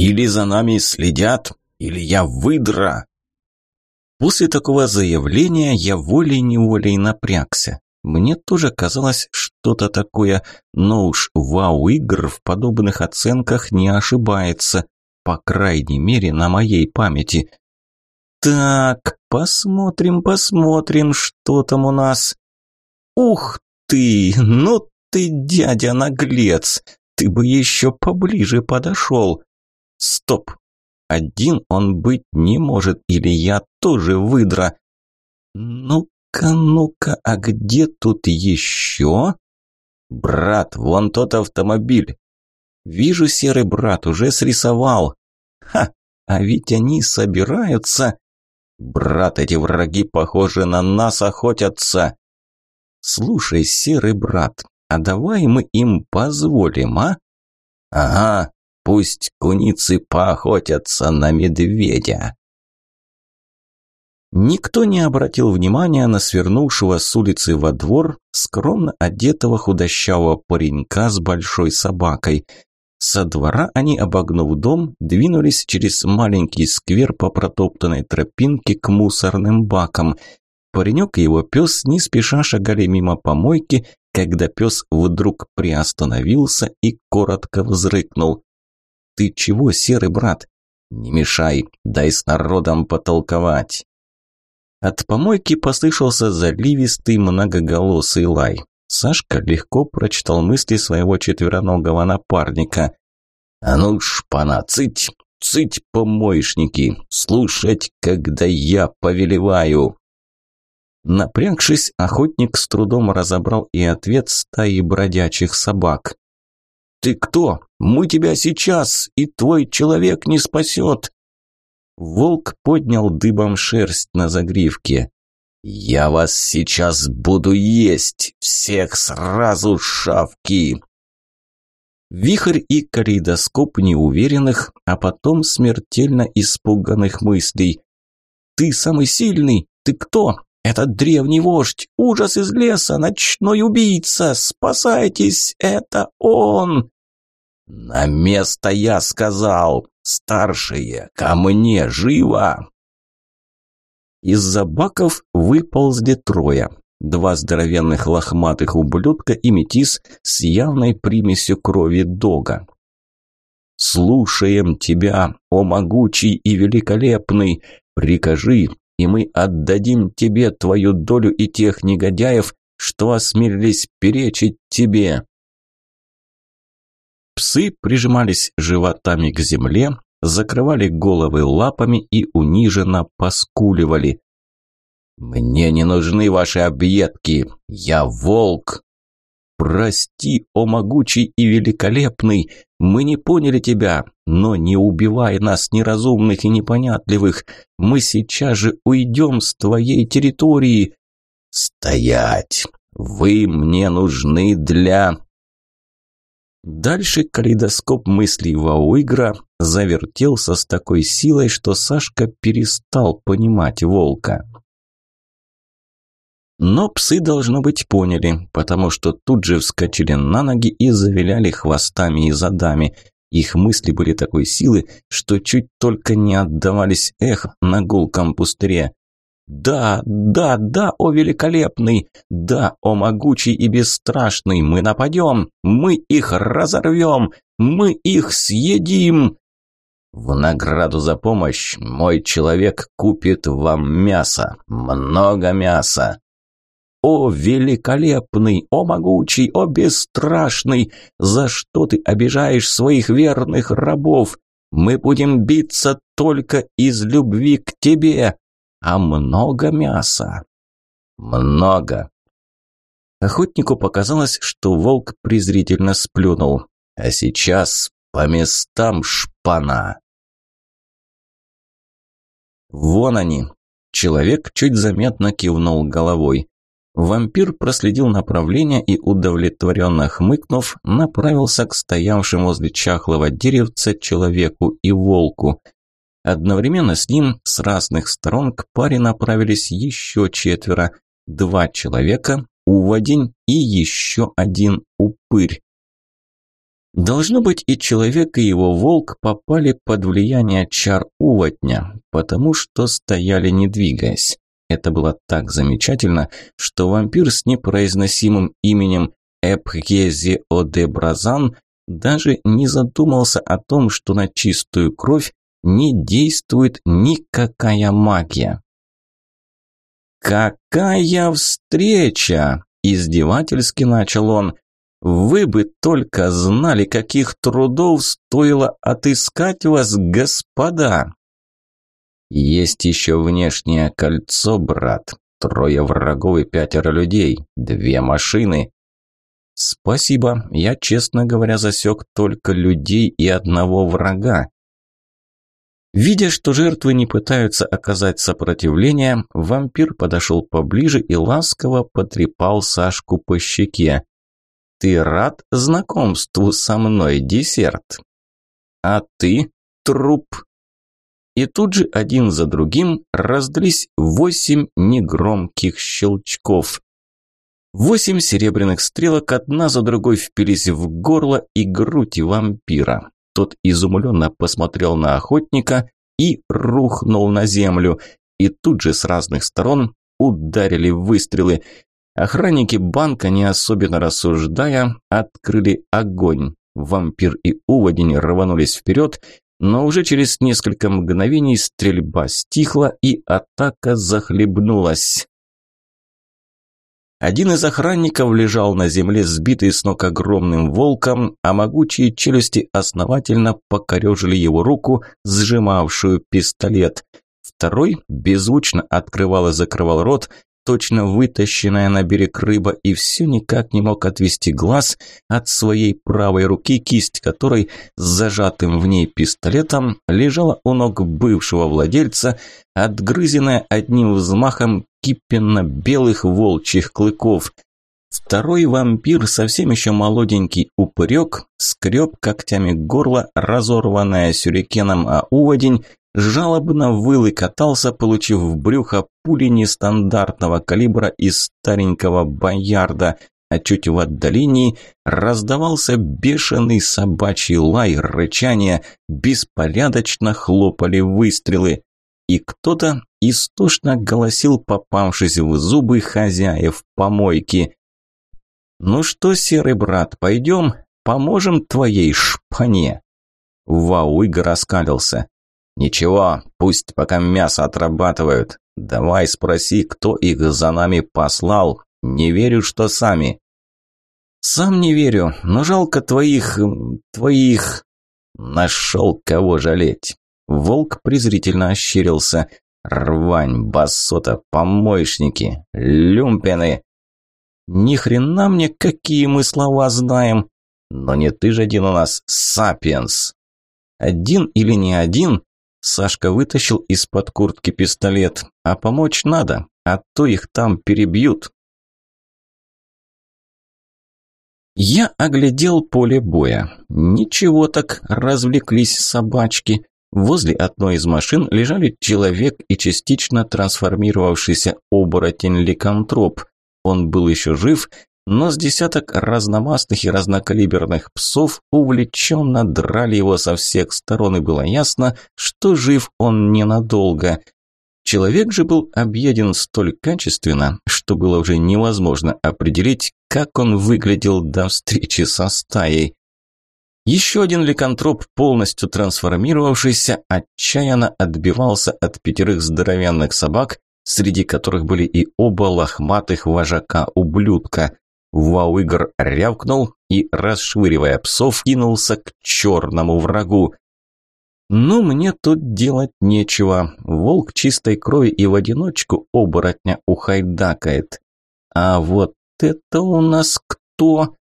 Или за нами следят, или я выдра. После такого заявления я волей-неволей напрягся. Мне тоже казалось что-то такое, но уж вау-игр в подобных оценках не ошибается, по крайней мере на моей памяти. Так, посмотрим, посмотрим, что там у нас. Ух ты, ну ты, дядя наглец, ты бы еще поближе подошел. Стоп, один он быть не может, или я тоже выдра. Ну-ка, ну-ка, а где тут еще? Брат, вон тот автомобиль. Вижу, серый брат, уже срисовал. Ха, а ведь они собираются... Брат, эти враги, похоже, на нас охотятся. Слушай, серый брат, а давай мы им позволим, а? Ага, пусть куницы поохотятся на медведя. Никто не обратил внимания на свернувшего с улицы во двор скромно одетого худощавого паренька с большой собакой. Со двора они, обогнув дом, двинулись через маленький сквер по протоптанной тропинке к мусорным бакам. Паренек и его пес не спеша шагали мимо помойки, когда пес вдруг приостановился и коротко взрыкнул. «Ты чего, серый брат?» «Не мешай, дай с народом потолковать». От помойки послышался заливистый многоголосый лай. Сашка легко прочитал мысли своего четвероногого напарника. «А ну, шпана, цыть, цыть, помоечники, слушать, когда я повелеваю!» Напрягшись, охотник с трудом разобрал и ответ стаи бродячих собак. «Ты кто? Мы тебя сейчас, и твой человек не спасет!» Волк поднял дыбом шерсть на загривке. «Я вас сейчас буду есть! Всех сразу, шавки!» Вихрь и калейдоскоп неуверенных, а потом смертельно испуганных мыслей. «Ты самый сильный? Ты кто? Этот древний вождь! Ужас из леса! Ночной убийца! Спасайтесь! Это он!» «На место я сказал! Старшие, ко мне! Живо!» Из-за баков выползли трое. Два здоровенных лохматых ублюдка и метис с явной примесью крови дога. «Слушаем тебя, о могучий и великолепный! Прикажи, и мы отдадим тебе твою долю и тех негодяев, что осмелились перечить тебе!» Псы прижимались животами к земле, закрывали головы лапами и униженно поскуливали. «Мне не нужны ваши объедки! Я волк!» «Прости, о могучий и великолепный! Мы не поняли тебя, но не убивай нас, неразумных и непонятливых! Мы сейчас же уйдем с твоей территории!» «Стоять! Вы мне нужны для...» Дальше калейдоскоп мыслей Вауигра завертелся с такой силой, что Сашка перестал понимать волка. Но псы, должно быть, поняли, потому что тут же вскочили на ноги и завиляли хвостами и задами. Их мысли были такой силы, что чуть только не отдавались эх на гулком пустыре. «Да, да, да, о великолепный! Да, о могучий и бесстрашный! Мы нападем! Мы их разорвем! Мы их съедим!» «В награду за помощь мой человек купит вам мясо, много мяса!» «О великолепный! О могучий! О бесстрашный! За что ты обижаешь своих верных рабов? Мы будем биться только из любви к тебе!» а много мяса. Много. Охотнику показалось, что волк презрительно сплюнул. А сейчас по местам шпана. Вон они. Человек чуть заметно кивнул головой. Вампир проследил направление и, удовлетворенно хмыкнув, направился к стоявшим возле чахлого деревца человеку и волку. Одновременно с ним с разных сторон к паре направились еще четверо. Два человека, уводень и еще один упырь. Должно быть, и человек, и его волк попали под влияние чар уводня, потому что стояли не двигаясь. Это было так замечательно, что вампир с непроизносимым именем Эпхези Одебразан даже не задумался о том, что на чистую кровь не действует никакая магия. «Какая встреча!» – издевательски начал он. «Вы бы только знали, каких трудов стоило отыскать вас, господа!» «Есть еще внешнее кольцо, брат. Трое врагов и пятеро людей. Две машины. «Спасибо. Я, честно говоря, засек только людей и одного врага». Видя, что жертвы не пытаются оказать сопротивление, вампир подошел поближе и ласково потрепал Сашку по щеке. «Ты рад знакомству со мной, десерт?» «А ты, труп?» И тут же один за другим раздались восемь негромких щелчков. Восемь серебряных стрелок одна за другой впились в горло и грудь вампира. Тот изумленно посмотрел на охотника и рухнул на землю. И тут же с разных сторон ударили выстрелы. Охранники банка, не особенно рассуждая, открыли огонь. Вампир и уводень рванулись вперед, но уже через несколько мгновений стрельба стихла и атака захлебнулась. Один из охранников лежал на земле, сбитый с ног огромным волком, а могучие челюсти основательно покорежили его руку, сжимавшую пистолет. Второй беззвучно открывал и закрывал рот, точно вытащенная на берег рыба, и все никак не мог отвести глаз от своей правой руки, кисть которой с зажатым в ней пистолетом лежала у ног бывшего владельца, отгрызенная одним взмахом кипенно-белых волчьих клыков. Второй вампир, совсем еще молоденький упырек, скреб когтями горло, разорванное сюрикеном, а уводень жалобно выл и катался, получив в брюхо пули нестандартного калибра из старенького боярда, а чуть в отдалении раздавался бешеный собачий лай, рычание, беспорядочно хлопали выстрелы и кто-то истошно голосил, попавшись в зубы хозяев помойки. «Ну что, серый брат, пойдем, поможем твоей шпане?» Вауйга раскалился. «Ничего, пусть пока мясо отрабатывают. Давай спроси, кто их за нами послал. Не верю, что сами». «Сам не верю, но жалко твоих... твоих...» «Нашел кого жалеть. Волк презрительно ощерился. «Рвань, басота, помойшники, люмпены!» «Ни хрена мне, какие мы слова знаем!» «Но не ты же один у нас, сапиенс!» «Один или не один?» Сашка вытащил из-под куртки пистолет. «А помочь надо, а то их там перебьют!» Я оглядел поле боя. Ничего так развлеклись собачки. Возле одной из машин лежали человек и частично трансформировавшийся оборотень-ликантроп. Он был еще жив, но с десяток разномастных и разнокалиберных псов увлеченно драли его со всех сторон, и было ясно, что жив он ненадолго. Человек же был объеден столь качественно, что было уже невозможно определить, как он выглядел до встречи со стаей. Еще один ликантроп, полностью трансформировавшийся, отчаянно отбивался от пятерых здоровенных собак, среди которых были и оба лохматых вожака-ублюдка. Вауигр рявкнул и, расшвыривая псов, кинулся к черному врагу. «Ну, мне тут делать нечего. Волк чистой крови и в одиночку оборотня ухайдакает. А вот это у нас кто?»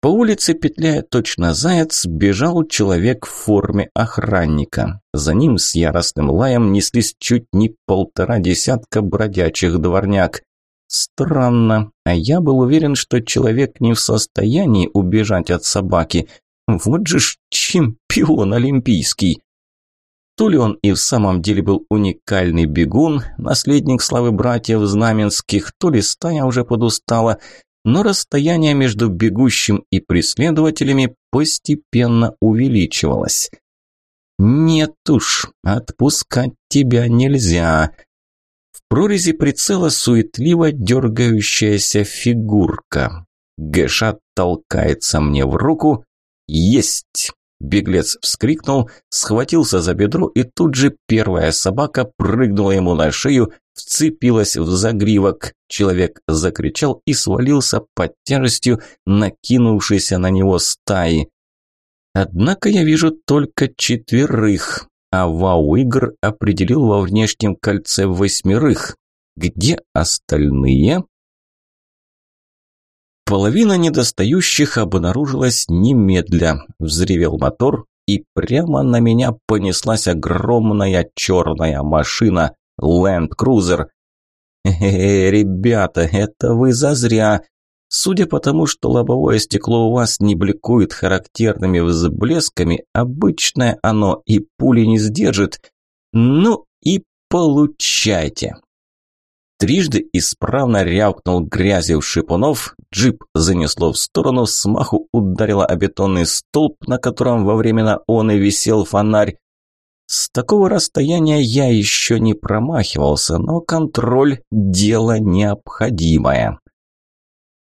По улице, петляя точно заяц, бежал человек в форме охранника. За ним с яростным лаем неслись чуть не полтора десятка бродячих дворняк. Странно, а я был уверен, что человек не в состоянии убежать от собаки. Вот же ж чемпион олимпийский. То ли он и в самом деле был уникальный бегун, наследник славы братьев Знаменских, то ли стая уже подустала – но расстояние между бегущим и преследователями постепенно увеличивалась. «Нет уж, отпускать тебя нельзя!» Прорези прицела суетливо дергающаяся фигурка. Гэша толкается мне в руку. «Есть!» Беглец вскрикнул, схватился за бедро, и тут же первая собака прыгнула ему на шею, вцепилась в загривок. Человек закричал и свалился под тяжестью накинувшейся на него стаи. Однако я вижу только четверых, а вау-игр определил во внешнем кольце восьмерых. Где остальные? Половина недостающих обнаружилась немедля. Взревел мотор, и прямо на меня понеслась огромная черная машина Land Cruiser. «Э, ребята, это вы зазря. Судя по тому, что лобовое стекло у вас не бликует характерными взблесками, обычное оно и пули не сдержит. Ну и получайте!» Трижды исправно рявкнул грязью шипунов, джип занесло в сторону, смаху ударило о бетонный столб, на котором во времена он и висел фонарь. С такого расстояния я еще не промахивался, но контроль – дело необходимое.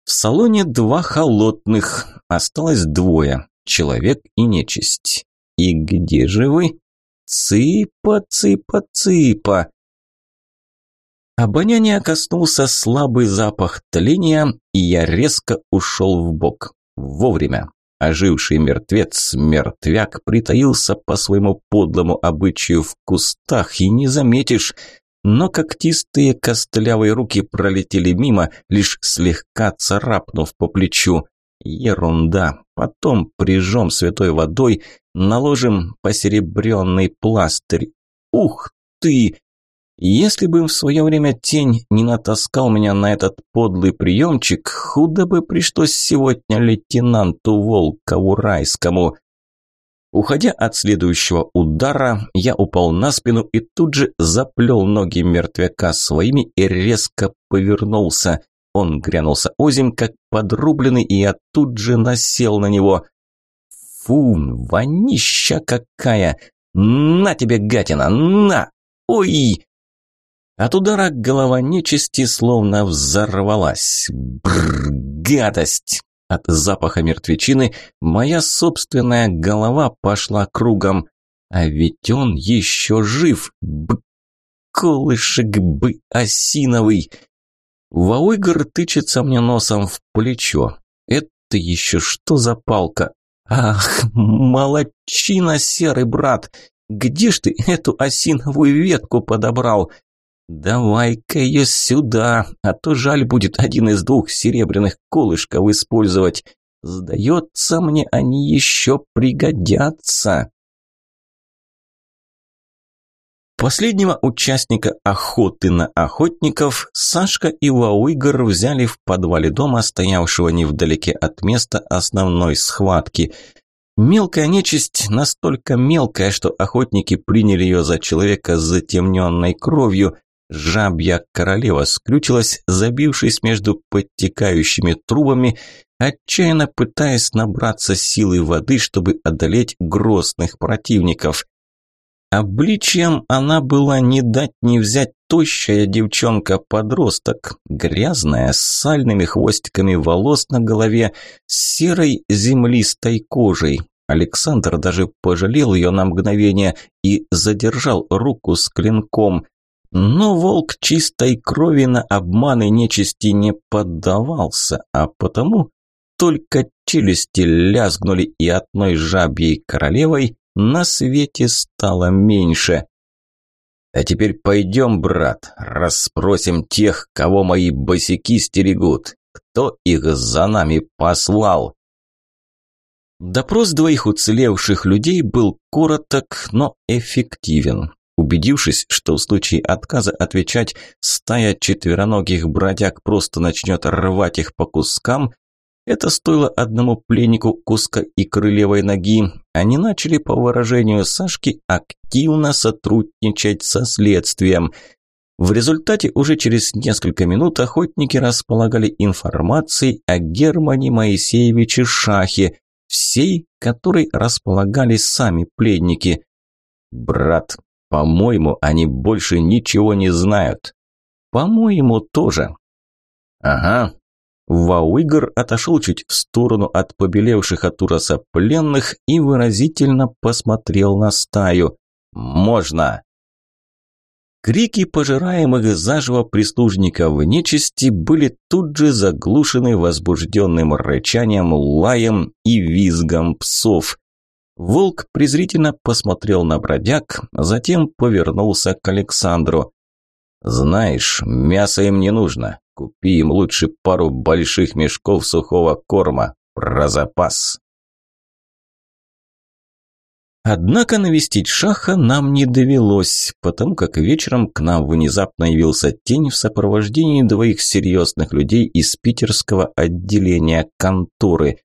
В салоне два холодных, осталось двое – человек и нечисть. И где же вы? Цыпа, цыпа, цыпа. Обоняние коснулся слабый запах тления, и я резко ушел в бок. Вовремя. Оживший мертвец, мертвяк, притаился по своему подлому обычаю в кустах, и не заметишь. Но когтистые костлявые руки пролетели мимо, лишь слегка царапнув по плечу. Ерунда. Потом прижем святой водой, наложим посеребренный пластырь. Ух ты! Если бы в свое время тень не натаскал меня на этот подлый приемчик, худо бы пришлось сегодня лейтенанту Волкову Райскому. Уходя от следующего удара, я упал на спину и тут же заплел ноги мертвяка своими и резко повернулся. Он грянулся озим, как подрубленный, и я тут же насел на него. Фу, вонища какая! На тебе, гатина, на! Ой! От удара голова нечисти словно взорвалась. Бррр, гадость! От запаха мертвечины моя собственная голова пошла кругом. А ведь он еще жив. Б колышек бы осиновый. Вауигр тычется мне носом в плечо. Это еще что за палка? Ах, молодчина, серый брат! Где ж ты эту осиновую ветку подобрал? «Давай-ка ее сюда, а то жаль будет один из двух серебряных колышков использовать. Сдается мне, они еще пригодятся». Последнего участника охоты на охотников Сашка и Вауигр взяли в подвале дома, стоявшего невдалеке от места основной схватки – Мелкая нечисть настолько мелкая, что охотники приняли ее за человека с затемненной кровью, Жабья королева скрючилась, забившись между подтекающими трубами, отчаянно пытаясь набраться силы воды, чтобы одолеть грозных противников. Обличием она была не дать не взять тощая девчонка-подросток, грязная, с сальными хвостиками волос на голове, с серой землистой кожей. Александр даже пожалел ее на мгновение и задержал руку с клинком. Но волк чистой крови на обманы нечисти не поддавался, а потому только челюсти лязгнули и одной жабьей королевой на свете стало меньше. А теперь пойдем, брат, расспросим тех, кого мои босики стерегут. Кто их за нами послал? Допрос двоих уцелевших людей был короток, но эффективен. Убедившись, что в случае отказа отвечать стая четвероногих бродяг просто начнет рвать их по кускам, это стоило одному пленнику куска и крылевой ноги. Они начали, по выражению Сашки, активно сотрудничать со следствием. В результате уже через несколько минут охотники располагали информацией о Германе Моисеевиче Шахе, всей, которой располагались сами пленники. «Брат, по-моему, они больше ничего не знают». «По-моему, тоже». «Ага». Вауигр отошел чуть в сторону от побелевших от ужаса пленных и выразительно посмотрел на стаю. «Можно!» Крики пожираемых заживо прислужников нечисти были тут же заглушены возбужденным рычанием, лаем и визгом псов. Волк презрительно посмотрел на бродяг, затем повернулся к Александру. «Знаешь, мясо им не нужно. Купи им лучше пару больших мешков сухого корма. Про запас». Однако навестить Шаха нам не довелось, потому как вечером к нам внезапно явился тень в сопровождении двоих серьезных людей из питерского отделения конторы.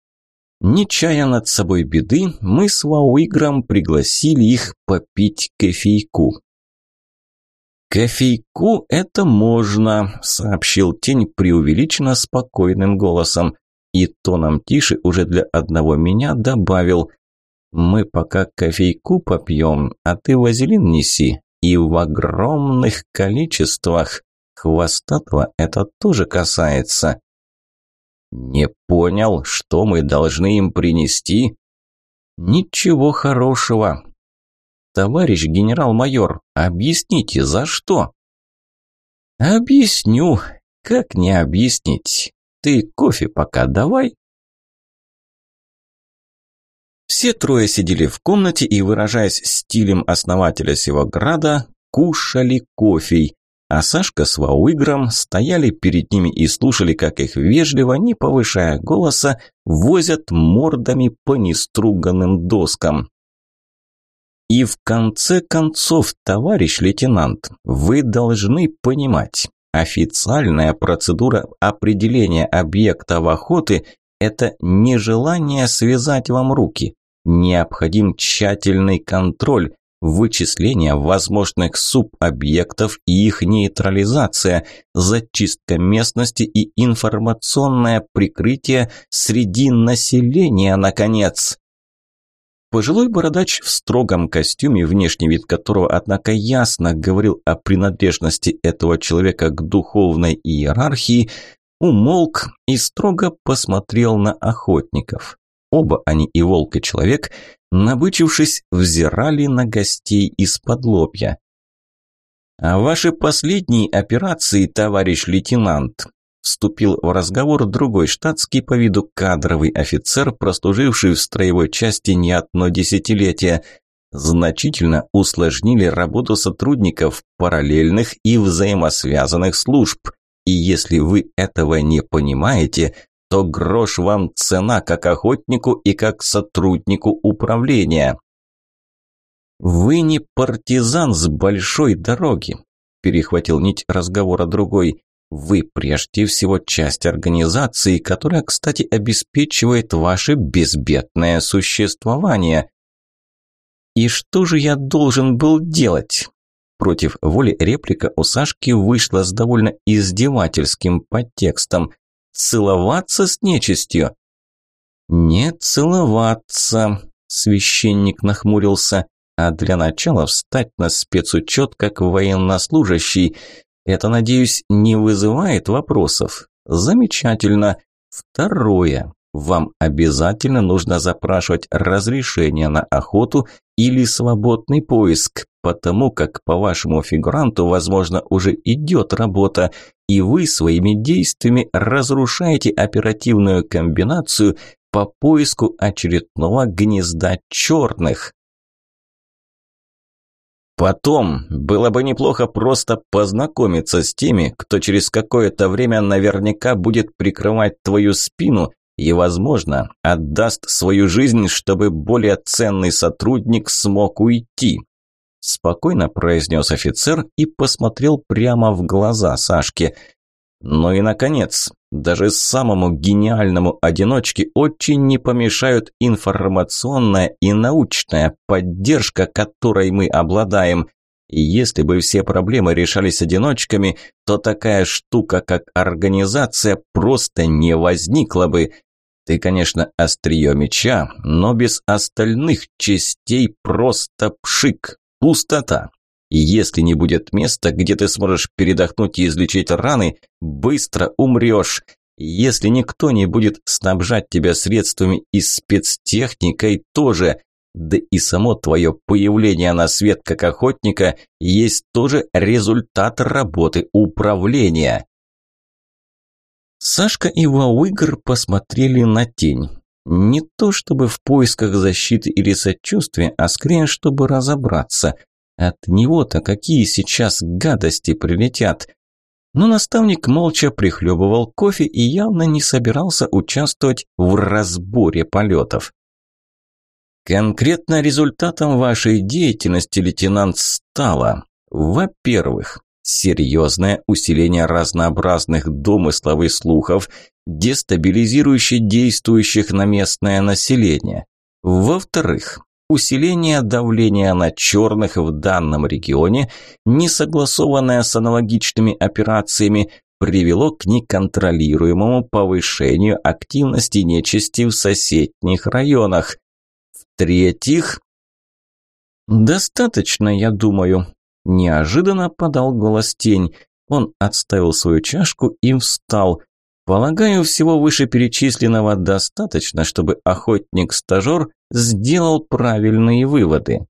Не чая над собой беды, мы с Вауигром пригласили их попить кофейку. «Кофейку это можно», – сообщил тень преувеличенно спокойным голосом. И тоном тише уже для одного меня добавил – мы пока кофейку попьем, а ты вазелин неси. И в огромных количествах. Хвостатого это тоже касается. Не понял, что мы должны им принести? Ничего хорошего. Товарищ генерал-майор, объясните, за что? Объясню. Как не объяснить? Ты кофе пока давай, все трое сидели в комнате и, выражаясь стилем основателя Севограда, кушали кофе. А Сашка с Вауигром стояли перед ними и слушали, как их вежливо, не повышая голоса, возят мордами по неструганным доскам. И в конце концов, товарищ лейтенант, вы должны понимать, официальная процедура определения объекта в охоты – это нежелание связать вам руки. Необходим тщательный контроль, вычисление возможных субобъектов и их нейтрализация, зачистка местности и информационное прикрытие среди населения, наконец. Пожилой бородач в строгом костюме, внешний вид которого, однако, ясно говорил о принадлежности этого человека к духовной иерархии, умолк и строго посмотрел на охотников. Оба они, и волк, и человек, набычившись, взирали на гостей из-под лобья. «А ваши последние операции, товарищ лейтенант?» Вступил в разговор другой штатский по виду кадровый офицер, прослуживший в строевой части не одно десятилетие. Значительно усложнили работу сотрудников параллельных и взаимосвязанных служб. И если вы этого не понимаете, то грош вам цена как охотнику и как сотруднику управления. «Вы не партизан с большой дороги», – перехватил нить разговора другой. «Вы прежде всего часть организации, которая, кстати, обеспечивает ваше безбедное существование». «И что же я должен был делать?» Против воли реплика у Сашки вышла с довольно издевательским подтекстом. Целоваться с нечистью? Не целоваться, священник нахмурился, а для начала встать на спецучет как военнослужащий. Это, надеюсь, не вызывает вопросов. Замечательно. Второе. Вам обязательно нужно запрашивать разрешение на охоту или свободный поиск, потому как по вашему фигуранту, возможно, уже идет работа, и вы своими действиями разрушаете оперативную комбинацию по поиску очередного гнезда черных. Потом было бы неплохо просто познакомиться с теми, кто через какое-то время наверняка будет прикрывать твою спину и, возможно, отдаст свою жизнь, чтобы более ценный сотрудник смог уйти спокойно произнес офицер и посмотрел прямо в глаза Сашке. Ну и, наконец, даже самому гениальному одиночке очень не помешают информационная и научная поддержка, которой мы обладаем. И если бы все проблемы решались одиночками, то такая штука, как организация, просто не возникла бы. Ты, конечно, острие меча, но без остальных частей просто пшик, пустота. И если не будет места, где ты сможешь передохнуть и излечить раны, быстро умрешь. Если никто не будет снабжать тебя средствами и спецтехникой тоже, да и само твое появление на свет как охотника есть тоже результат работы управления. Сашка и Вауигр посмотрели на тень. Не то чтобы в поисках защиты или сочувствия, а скорее, чтобы разобраться. От него-то какие сейчас гадости прилетят. Но наставник молча прихлебывал кофе и явно не собирался участвовать в разборе полетов. Конкретно результатом вашей деятельности, лейтенант, стало, во-первых, серьезное усиление разнообразных домыслов и слухов, дестабилизирующе действующих на местное население. Во-вторых, усиление давления на черных в данном регионе, не согласованное с аналогичными операциями, привело к неконтролируемому повышению активности нечисти в соседних районах. В-третьих, достаточно, я думаю, Неожиданно подал голос тень. Он отставил свою чашку и встал. Полагаю, всего вышеперечисленного достаточно, чтобы охотник-стажер сделал правильные выводы.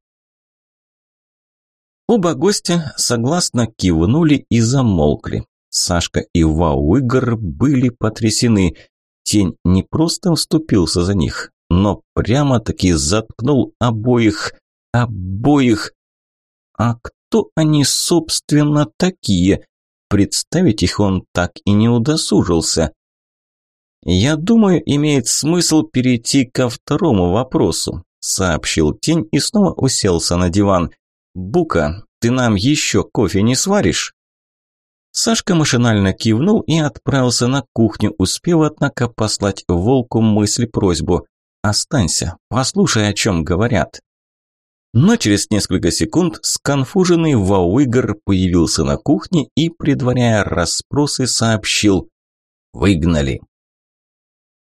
Оба гостя согласно кивнули и замолкли. Сашка и Вауигр были потрясены. Тень не просто вступился за них, но прямо-таки заткнул обоих, обоих. А кто они, собственно, такие? Представить их он так и не удосужился. «Я думаю, имеет смысл перейти ко второму вопросу», – сообщил Тень и снова уселся на диван. «Бука, ты нам еще кофе не сваришь?» Сашка машинально кивнул и отправился на кухню, успев, однако, послать волку мысль-просьбу. «Останься, послушай, о чем говорят». Но через несколько секунд сконфуженный Вауигр появился на кухне и, предваряя расспросы, сообщил «Выгнали».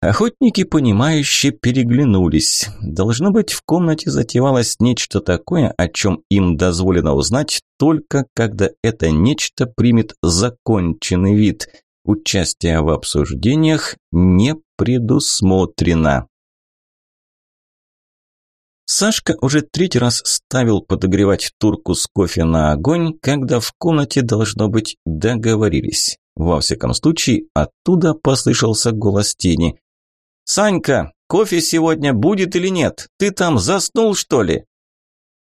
Охотники, понимающе переглянулись. Должно быть, в комнате затевалось нечто такое, о чем им дозволено узнать только когда это нечто примет законченный вид. Участие в обсуждениях не предусмотрено. Сашка уже третий раз ставил подогревать турку с кофе на огонь, когда в комнате, должно быть, договорились. Во всяком случае, оттуда послышался голос тени. «Санька, кофе сегодня будет или нет? Ты там заснул, что ли?»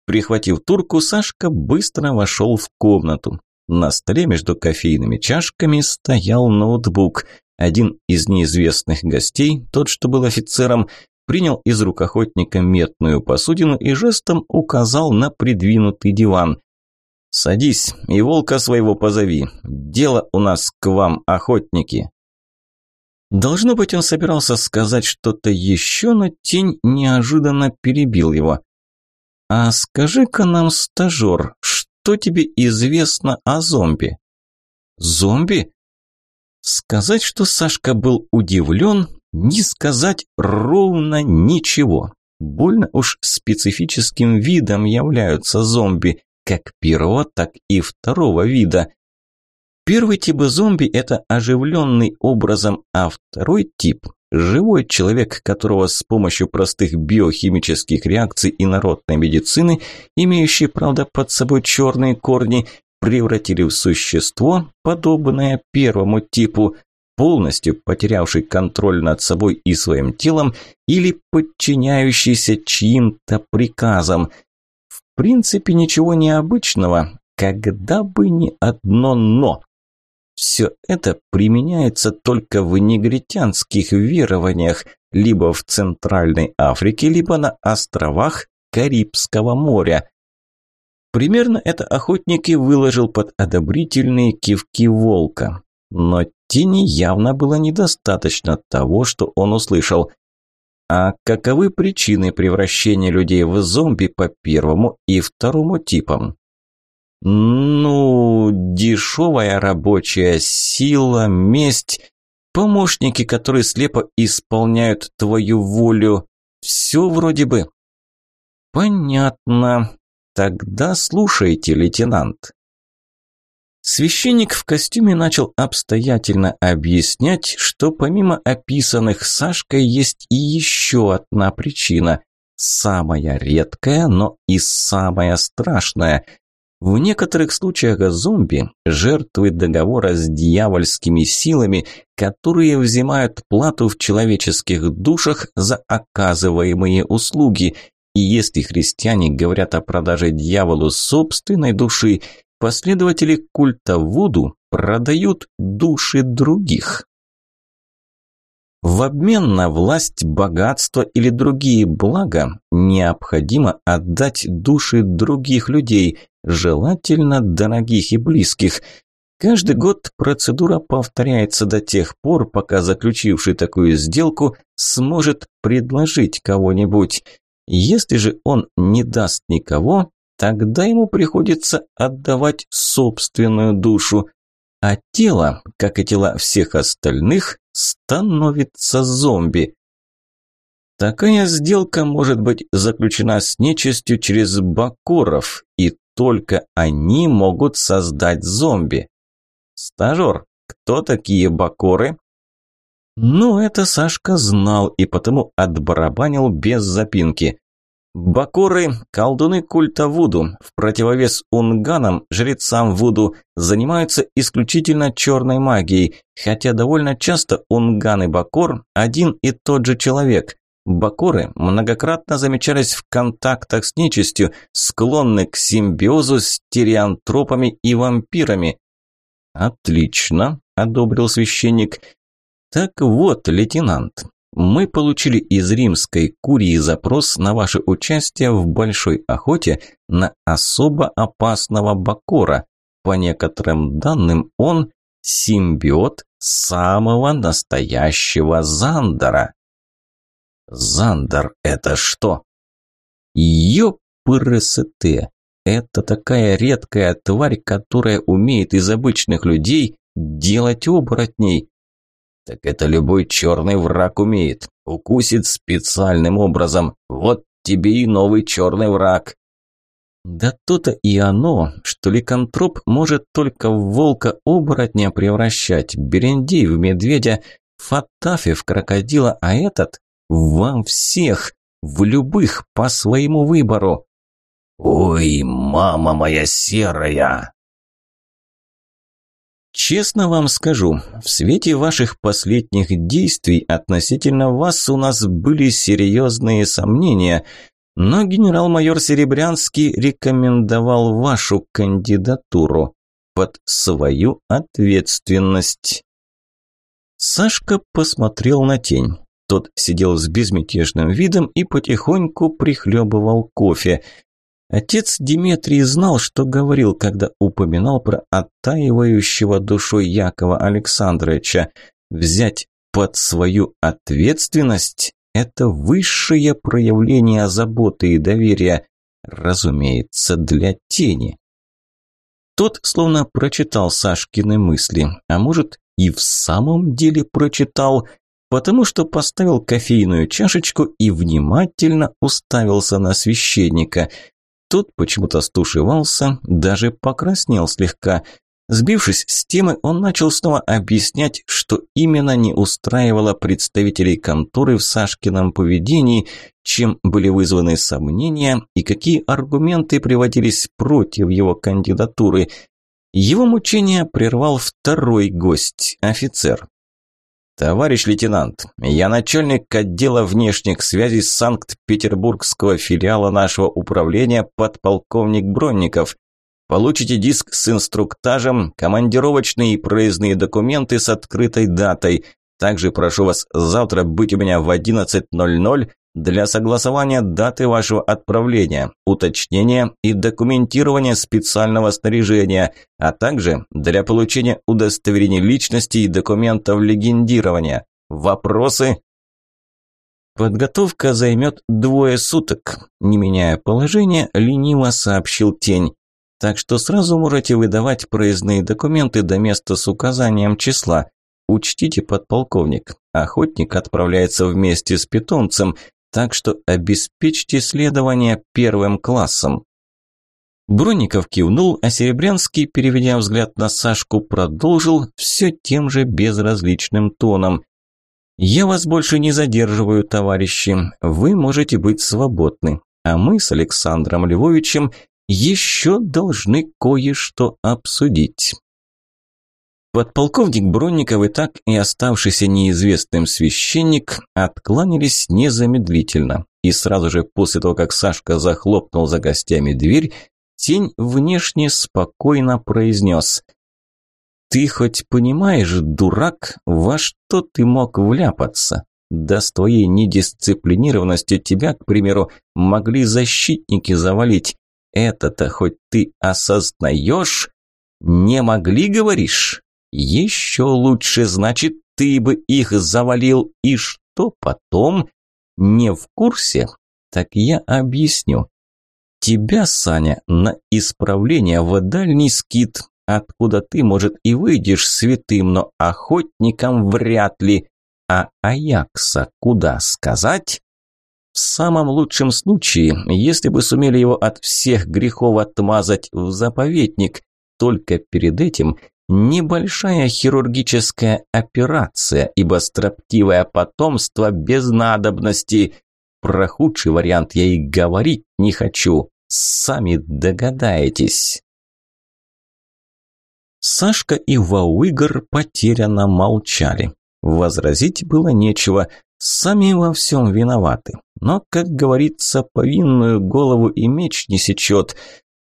Прихватив турку, Сашка быстро вошел в комнату. На столе между кофейными чашками стоял ноутбук. Один из неизвестных гостей, тот, что был офицером, принял из рук охотника метную посудину и жестом указал на придвинутый диван. «Садись и волка своего позови. Дело у нас к вам, охотники». Должно быть, он собирался сказать что-то еще, но тень неожиданно перебил его. «А скажи-ка нам, стажер, что тебе известно о зомби?» «Зомби?» Сказать, что Сашка был удивлен, не сказать ровно ничего. Больно уж специфическим видом являются зомби, как первого, так и второго вида. Первый тип зомби – это оживленный образом, а второй тип – живой человек, которого с помощью простых биохимических реакций и народной медицины, имеющий, правда, под собой черные корни, превратили в существо, подобное первому типу, полностью потерявший контроль над собой и своим телом или подчиняющийся чьим-то приказам. В принципе, ничего необычного, когда бы не одно «но». Все это применяется только в негритянских верованиях, либо в Центральной Африке, либо на островах Карибского моря. Примерно это охотник и выложил под одобрительные кивки волка. Но Тини явно было недостаточно того, что он услышал. А каковы причины превращения людей в зомби по первому и второму типам? Ну, дешевая рабочая сила, месть. помощники, которые слепо исполняют твою волю. Все вроде бы. Понятно. Тогда слушайте, лейтенант. Священник в костюме начал обстоятельно объяснять, что помимо описанных Сашкой есть и еще одна причина, самая редкая, но и самая страшная. В некоторых случаях зомби – жертвы договора с дьявольскими силами, которые взимают плату в человеческих душах за оказываемые услуги. И если христиане говорят о продаже дьяволу собственной души, Последователи культа Вуду продают души других. В обмен на власть, богатство или другие блага необходимо отдать души других людей, желательно дорогих и близких. Каждый год процедура повторяется до тех пор, пока заключивший такую сделку сможет предложить кого-нибудь. Если же он не даст никого, тогда ему приходится отдавать собственную душу, а тело, как и тела всех остальных, становится зомби. Такая сделка может быть заключена с нечистью через бакоров, и только они могут создать зомби. Стажер, кто такие бакоры? Ну, это Сашка знал и потому отбарабанил без запинки. Бакоры – колдуны культа Вуду, в противовес унганам, жрецам Вуду, занимаются исключительно черной магией, хотя довольно часто унган и Бакор – один и тот же человек. Бакоры многократно замечались в контактах с нечистью, склонны к симбиозу с тириантропами и вампирами. «Отлично», – одобрил священник. «Так вот, лейтенант, мы получили из римской курии запрос на ваше участие в большой охоте на особо опасного бакора. По некоторым данным, он симбиот самого настоящего Зандера. Зандер – это что? Ёпрст. Это такая редкая тварь, которая умеет из обычных людей делать оборотней. Так это любой черный враг умеет. Укусит специальным образом. Вот тебе и новый черный враг. Да то-то и оно, что ликантроп может только в волка-оборотня превращать, берендей в медведя, фатафи в крокодила, а этот вам всех, в любых, по своему выбору. «Ой, мама моя серая!» Честно вам скажу, в свете ваших последних действий относительно вас у нас были серьезные сомнения, но генерал-майор Серебрянский рекомендовал вашу кандидатуру под свою ответственность. Сашка посмотрел на тень. Тот сидел с безмятежным видом и потихоньку прихлебывал кофе. Отец Диметрий знал, что говорил, когда упоминал про оттаивающего душой Якова Александровича. Взять под свою ответственность – это высшее проявление заботы и доверия, разумеется, для тени. Тот словно прочитал Сашкины мысли, а может и в самом деле прочитал, потому что поставил кофейную чашечку и внимательно уставился на священника – тот почему-то стушевался, даже покраснел слегка. Сбившись с темы, он начал снова объяснять, что именно не устраивало представителей конторы в Сашкином поведении, чем были вызваны сомнения и какие аргументы приводились против его кандидатуры. Его мучение прервал второй гость, офицер. «Товарищ лейтенант, я начальник отдела внешних связей Санкт-Петербургского филиала нашего управления подполковник Бронников. Получите диск с инструктажем, командировочные и проездные документы с открытой датой. Также прошу вас завтра быть у меня в 11.00 для согласования даты вашего отправления, уточнения и документирования специального снаряжения, а также для получения удостоверений личности и документов легендирования. Вопросы? Подготовка займет двое суток. Не меняя положение, лениво сообщил тень. Так что сразу можете выдавать проездные документы до места с указанием числа. учтите, подполковник, охотник отправляется вместе с питомцем, так что обеспечьте следование первым классом». Бронников кивнул, а Серебрянский, переведя взгляд на Сашку, продолжил все тем же безразличным тоном. «Я вас больше не задерживаю, товарищи. Вы можете быть свободны. А мы с Александром Львовичем еще должны кое-что обсудить». Подполковник Бронников и так и оставшийся неизвестным священник откланялись незамедлительно. И сразу же после того, как Сашка захлопнул за гостями дверь, Тень внешне спокойно произнес. «Ты хоть понимаешь, дурак, во что ты мог вляпаться? Да с твоей недисциплинированностью тебя, к примеру, могли защитники завалить. Это-то хоть ты осознаешь? Не могли, говоришь? Еще лучше, значит, ты бы их завалил. И что потом? Не в курсе? Так я объясню. Тебя, Саня, на исправление в дальний скит, откуда ты, может, и выйдешь святым, но охотником вряд ли. А Аякса куда сказать? В самом лучшем случае, если бы сумели его от всех грехов отмазать в заповедник, только перед этим небольшая хирургическая операция, ибо строптивое потомство без надобности – про худший вариант я и говорить не хочу. Сами догадаетесь. Сашка и Вауигр потерянно молчали. Возразить было нечего, сами во всем виноваты. Но, как говорится, повинную голову и меч не сечет,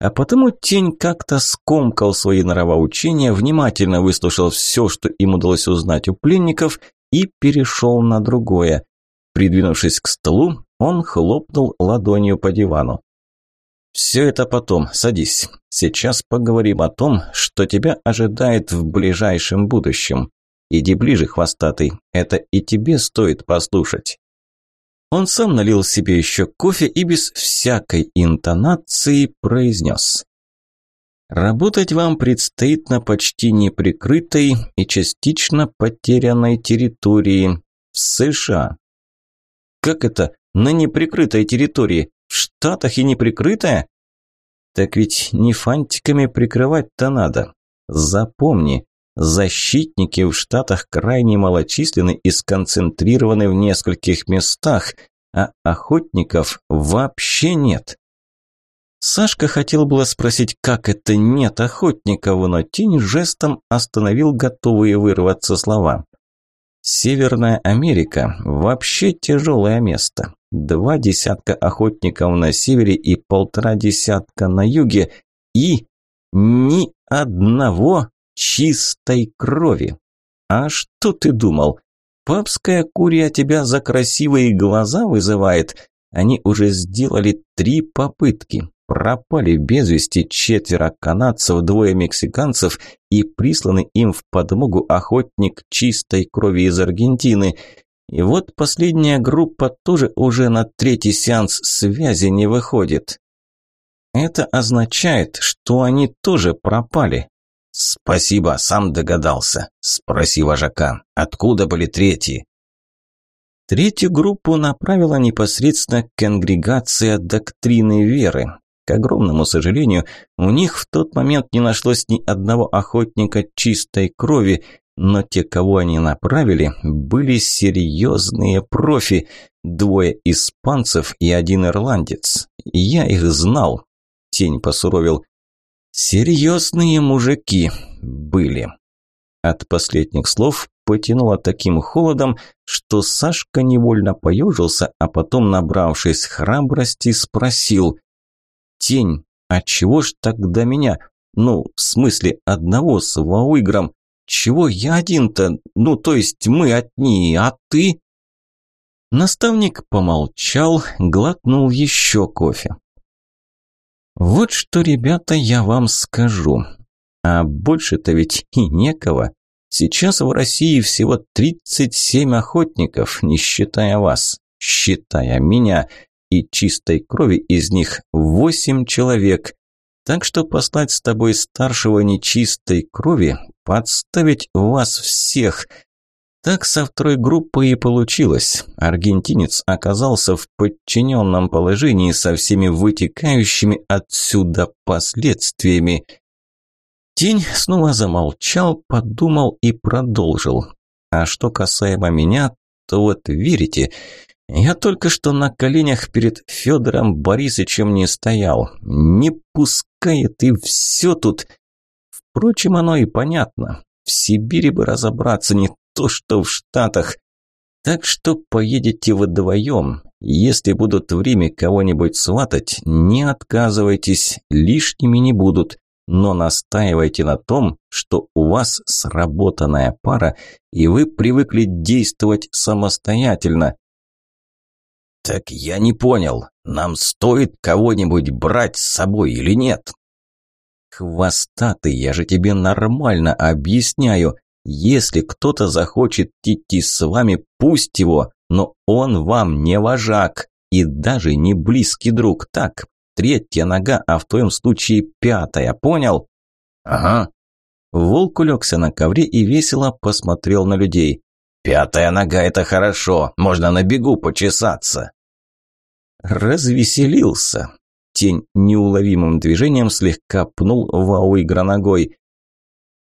а потому тень как-то скомкал свои нравоучения, внимательно выслушал все, что им удалось узнать у пленников, и перешел на другое. Придвинувшись к столу, он хлопнул ладонью по дивану. «Все это потом, садись. Сейчас поговорим о том, что тебя ожидает в ближайшем будущем. Иди ближе, хвостатый, это и тебе стоит послушать». Он сам налил себе еще кофе и без всякой интонации произнес. Работать вам предстоит на почти неприкрытой и частично потерянной территории в США. Как это на неприкрытой территории? В Штатах и неприкрытая? Так ведь не фантиками прикрывать-то надо. Запомни, защитники в Штатах крайне малочисленны и сконцентрированы в нескольких местах, а охотников вообще нет. Сашка хотел было спросить, как это нет охотников, но тень жестом остановил готовые вырваться слова. Северная Америка – вообще тяжелое место. Два десятка охотников на севере и полтора десятка на юге. И ни одного чистой крови. А что ты думал? Папская курья тебя за красивые глаза вызывает? Они уже сделали три попытки пропали без вести четверо канадцев, двое мексиканцев и присланный им в подмогу охотник чистой крови из Аргентины. И вот последняя группа тоже уже на третий сеанс связи не выходит. Это означает, что они тоже пропали. Спасибо, сам догадался. Спроси вожака, откуда были третьи? Третью группу направила непосредственно конгрегация доктрины веры, к огромному сожалению, у них в тот момент не нашлось ни одного охотника чистой крови, но те, кого они направили, были серьезные профи. Двое испанцев и один ирландец. Я их знал. Тень посуровил. Серьезные мужики были. От последних слов потянуло таким холодом, что Сашка невольно поежился, а потом, набравшись храбрости, спросил – тень. А чего ж тогда меня? Ну, в смысле, одного с Вауигром. Чего я один-то? Ну, то есть мы одни, а ты? Наставник помолчал, глотнул еще кофе. Вот что, ребята, я вам скажу. А больше-то ведь и некого. Сейчас в России всего 37 охотников, не считая вас, считая меня и чистой крови из них восемь человек. Так что послать с тобой старшего нечистой крови, подставить вас всех, Так со второй группы и получилось. Аргентинец оказался в подчиненном положении со всеми вытекающими отсюда последствиями. Тень снова замолчал, подумал и продолжил. А что касаемо меня, то вот верите, я только что на коленях перед Федором Борисовичем не стоял. Не пускает и все тут. Впрочем, оно и понятно. В Сибири бы разобраться, не то что в Штатах. Так что поедете вдвоем. Если будут в Риме кого-нибудь сватать, не отказывайтесь, лишними не будут. Но настаивайте на том, что у вас сработанная пара, и вы привыкли действовать самостоятельно. «Так я не понял, нам стоит кого-нибудь брать с собой или нет?» «Хвостатый, я же тебе нормально объясняю. Если кто-то захочет идти с вами, пусть его, но он вам не вожак и даже не близкий друг, так? Третья нога, а в твоем случае пятая, понял? Ага. Волк улегся на ковре и весело посмотрел на людей. Пятая нога – это хорошо, можно на бегу почесаться. Развеселился. Тень неуловимым движением слегка пнул Вауигра ногой.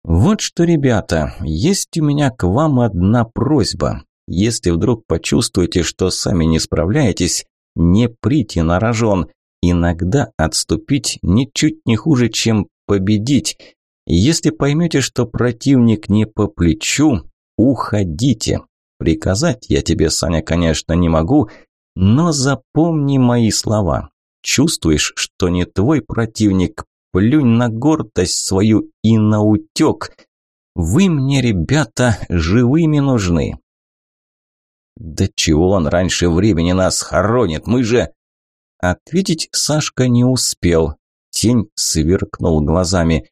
«Вот что, ребята, есть у меня к вам одна просьба. Если вдруг почувствуете, что сами не справляетесь, не прийти на рожон. Иногда отступить ничуть не хуже, чем победить. Если поймете, что противник не по плечу, уходите. Приказать я тебе, Саня, конечно, не могу, но запомни мои слова. Чувствуешь, что не твой противник, плюнь на гордость свою и на утек. Вы мне, ребята, живыми нужны. Да чего он раньше времени нас хоронит, мы же... Ответить Сашка не успел. Тень сверкнул глазами.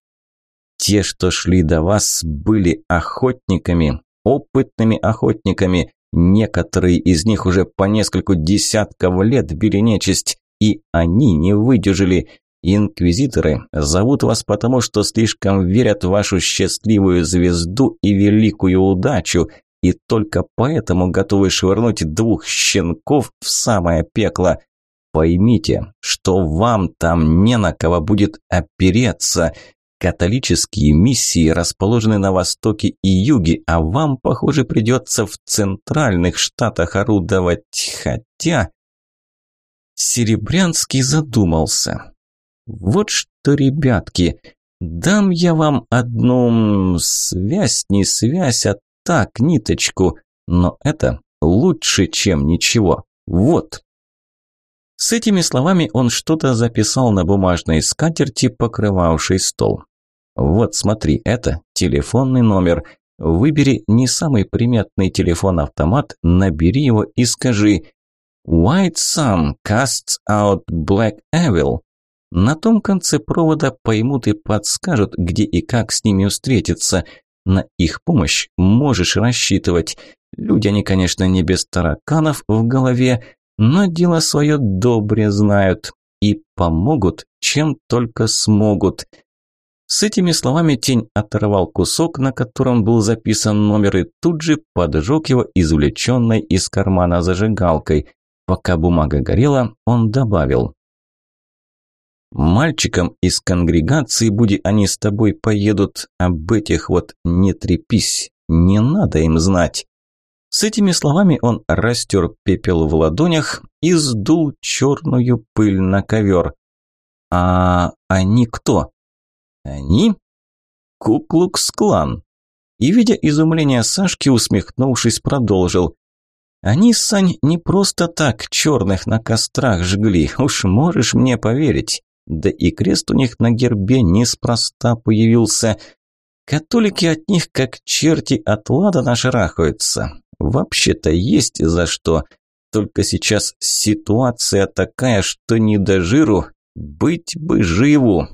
Те, что шли до вас, были охотниками, опытными охотниками. Некоторые из них уже по нескольку десятков лет били нечисть, и они не выдержали. Инквизиторы зовут вас потому, что слишком верят в вашу счастливую звезду и великую удачу, и только поэтому готовы швырнуть двух щенков в самое пекло. Поймите, что вам там не на кого будет опереться. Католические миссии расположены на востоке и юге, а вам, похоже, придется в центральных штатах орудовать, хотя... Серебрянский задумался. Вот что, ребятки, дам я вам одну связь, не связь, а так, ниточку, но это лучше, чем ничего. Вот. С этими словами он что-то записал на бумажной скатерти, покрывавшей стол. Вот смотри, это телефонный номер. Выбери не самый приметный телефон-автомат, набери его и скажи «White Sun casts out Black Evil». На том конце провода поймут и подскажут, где и как с ними встретиться. На их помощь можешь рассчитывать. Люди они, конечно, не без тараканов в голове, но дело свое добре знают и помогут, чем только смогут. С этими словами тень оторвал кусок, на котором был записан номер, и тут же поджег его извлеченной из кармана зажигалкой. Пока бумага горела, он добавил. «Мальчикам из конгрегации, буди они с тобой поедут, об этих вот не трепись, не надо им знать». С этими словами он растер пепел в ладонях и сдул черную пыль на ковер. «А они кто?» Они? Куклукс-клан. И, видя изумление Сашки, усмехнувшись, продолжил. Они, Сань, не просто так черных на кострах жгли, уж можешь мне поверить. Да и крест у них на гербе неспроста появился. Католики от них, как черти от ладана шарахаются. Вообще-то есть за что. Только сейчас ситуация такая, что не до жиру. Быть бы живу.